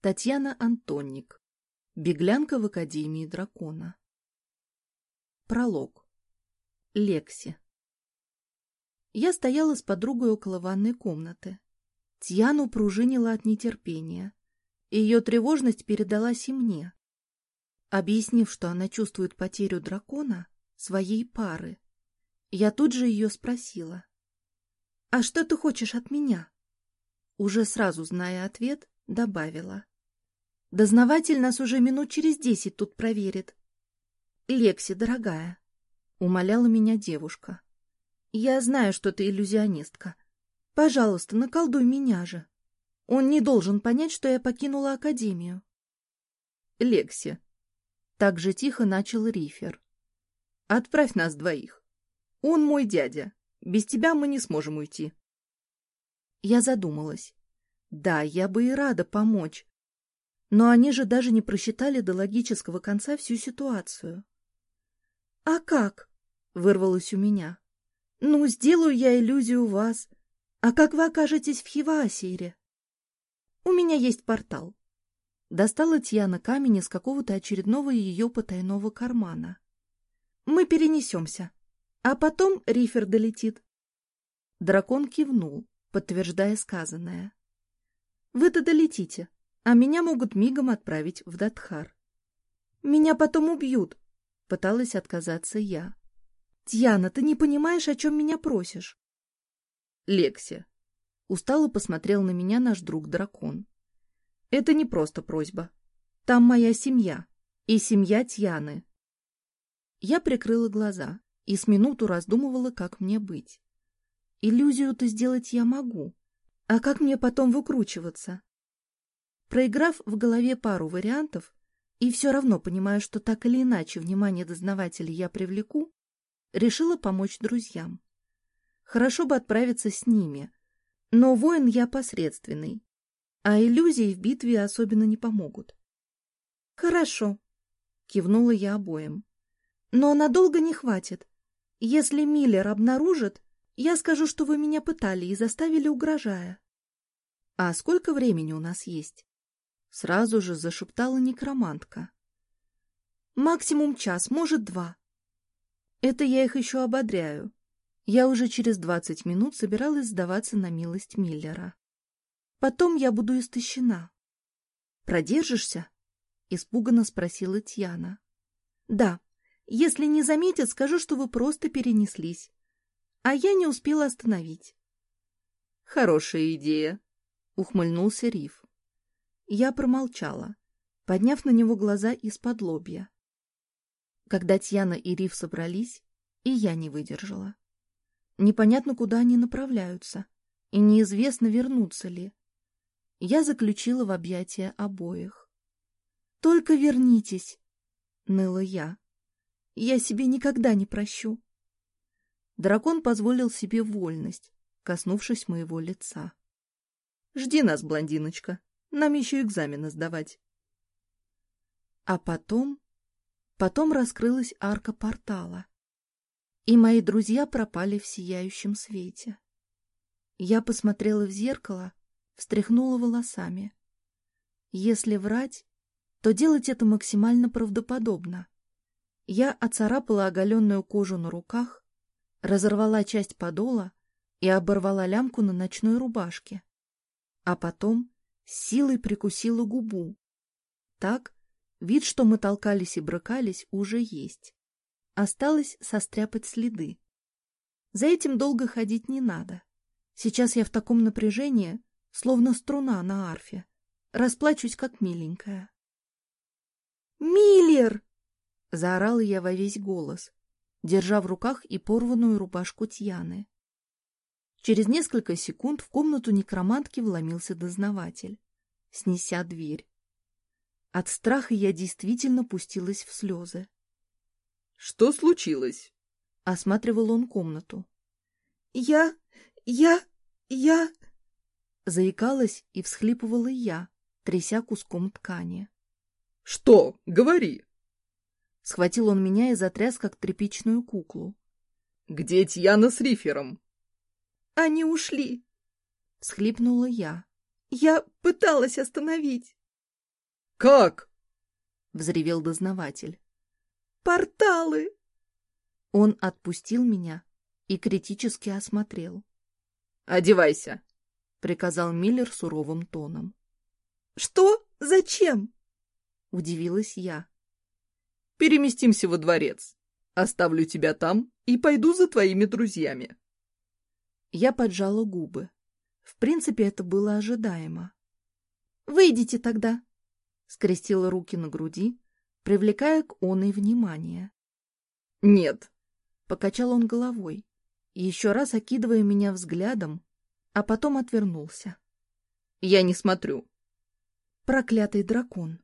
Татьяна Антонник. Беглянка в Академии дракона. Пролог. Лекси. Я стояла с подругой около ванной комнаты. Тьяну пружинила от нетерпения. Ее тревожность передалась и мне. Объяснив, что она чувствует потерю дракона, своей пары, я тут же ее спросила. «А что ты хочешь от меня?» Уже сразу зная ответ, добавила. «Дознаватель нас уже минут через десять тут проверит. Лекси, дорогая», — умоляла меня девушка. «Я знаю, что ты иллюзионистка. Пожалуйста, наколдуй меня же. Он не должен понять, что я покинула Академию». «Лекси», — так же тихо начал Рифер. «Отправь нас двоих. Он мой дядя. Без тебя мы не сможем уйти». Я задумалась. Да, я бы и рада помочь. Но они же даже не просчитали до логического конца всю ситуацию. — А как? — вырвалось у меня. — Ну, сделаю я иллюзию вас. А как вы окажетесь в Хиваасире? — У меня есть портал. Достала Тьяна камень из какого-то очередного ее потайного кармана. — Мы перенесемся. А потом рифер долетит. Дракон кивнул, подтверждая сказанное. — вы-то долетите, а меня могут мигом отправить в Датхар. Меня потом убьют, — пыталась отказаться я. Тьяна, ты не понимаешь, о чем меня просишь? Лекси. Устало посмотрел на меня наш друг-дракон. Это не просто просьба. Там моя семья. И семья Тьяны. Я прикрыла глаза и с минуту раздумывала, как мне быть. Иллюзию-то сделать я могу, а как мне потом выкручиваться? Проиграв в голове пару вариантов, и все равно понимая, что так или иначе внимание дознавателей я привлеку, решила помочь друзьям. Хорошо бы отправиться с ними, но воин я посредственный, а иллюзии в битве особенно не помогут. — Хорошо, — кивнула я обоим. — Но надолго не хватит. Если Миллер обнаружит, я скажу, что вы меня пытали и заставили, угрожая. — А сколько времени у нас есть? — сразу же зашептала некромантка. — Максимум час, может, два. Это я их еще ободряю. Я уже через двадцать минут собиралась сдаваться на милость Миллера. Потом я буду истощена. — Продержишься? — испуганно спросила Тьяна. — Да. Если не заметят, скажу, что вы просто перенеслись а я не успела остановить. «Хорошая идея», — ухмыльнулся Риф. Я промолчала, подняв на него глаза из-под лобья. Когда Тьяна и Риф собрались, и я не выдержала. Непонятно, куда они направляются, и неизвестно, вернутся ли. Я заключила в объятия обоих. «Только вернитесь!» — ныла я. «Я себе никогда не прощу!» Дракон позволил себе вольность, коснувшись моего лица. — Жди нас, блондиночка, нам еще экзамены сдавать. А потом... Потом раскрылась арка портала, и мои друзья пропали в сияющем свете. Я посмотрела в зеркало, встряхнула волосами. Если врать, то делать это максимально правдоподобно. Я оцарапала оголенную кожу на руках, разорвала часть подола и оборвала лямку на ночной рубашке, а потом силой прикусила губу. Так, вид, что мы толкались и брыкались, уже есть. Осталось состряпать следы. За этим долго ходить не надо. Сейчас я в таком напряжении, словно струна на арфе. Расплачусь, как миленькая. «Миллер!» — заорала я во весь голос держа в руках и порванную рубашку Тьяны. Через несколько секунд в комнату некромантки вломился дознаватель, снеся дверь. От страха я действительно пустилась в слезы. — Что случилось? — осматривал он комнату. — Я... я... я... Заикалась и всхлипывала я, тряся куском ткани. — Что? Говори! Схватил он меня и затряс, как тряпичную куклу. — Где Тьяна с Рифером? — Они ушли! — Схлипнула я. — Я пыталась остановить. — Как? — взревел дознаватель. — Порталы! Он отпустил меня и критически осмотрел. — Одевайся! — приказал Миллер суровым тоном. — Что? Зачем? — удивилась я. Переместимся во дворец. Оставлю тебя там и пойду за твоими друзьями. Я поджала губы. В принципе, это было ожидаемо. «Выйдите тогда!» — скрестила руки на груди, привлекая к оной внимание. «Нет!» — покачал он головой, еще раз окидывая меня взглядом, а потом отвернулся. «Я не смотрю!» Проклятый дракон!